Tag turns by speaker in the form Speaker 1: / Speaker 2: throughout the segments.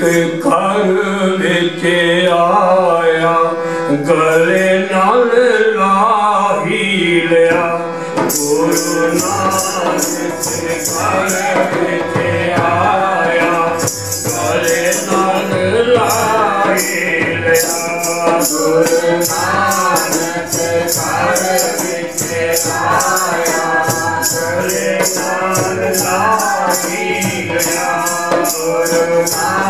Speaker 1: घर बिच आया, गले नाल लाही लिया। गुरु घर बिच आया, गले नाल लाही लिया।
Speaker 2: गुरु नाल
Speaker 1: लाही लिया। गुरु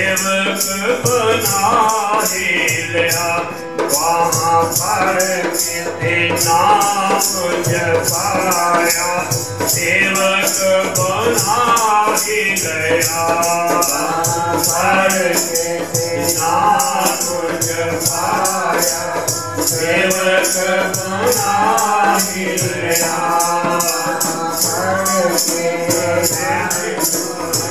Speaker 1: सेवक बना ही लिया वहाँ पर किसी नाम जपाया सेवक बना ही गया वहाँ
Speaker 2: पर किसी
Speaker 1: नाम जपाया सेवक बना ही गया वहाँ
Speaker 2: पर किसी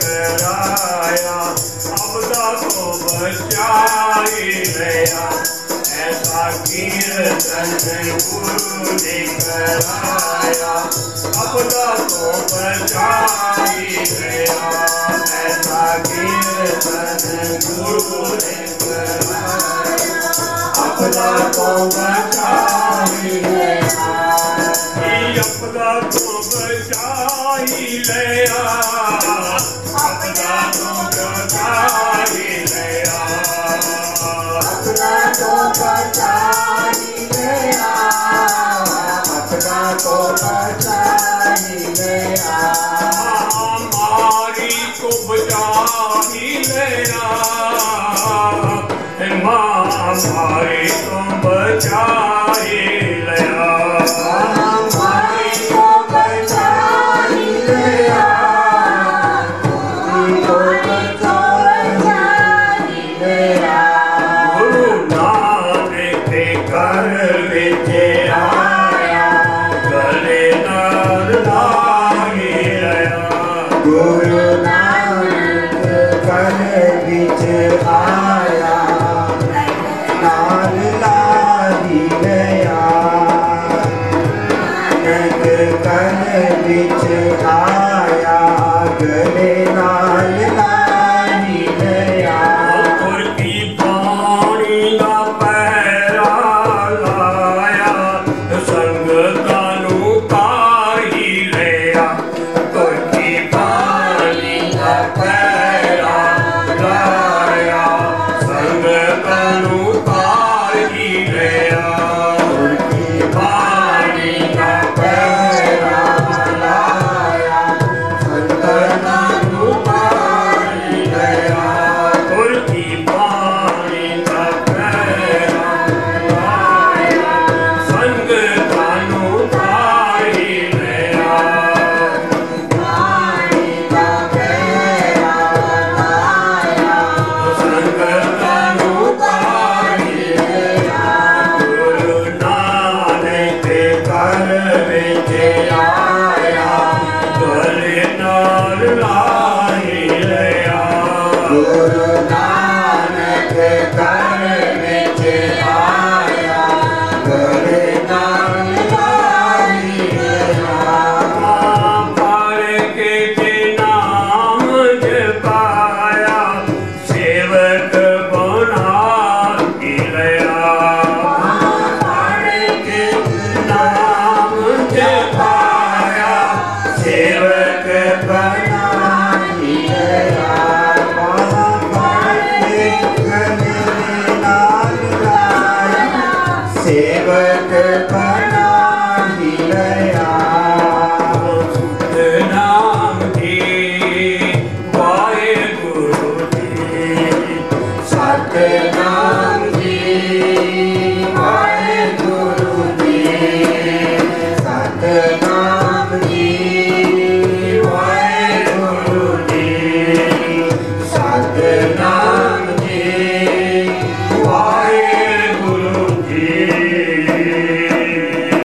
Speaker 1: कराया आपदा को बचाए गया ऐसा कीर्तन गुरु ने कराया अपना तो बचाए गया अपना तो बचाए मां मारे तुम बचाए
Speaker 2: गुरु नानक कर बिच आया कर
Speaker 1: पर के नाम जपाया सेवक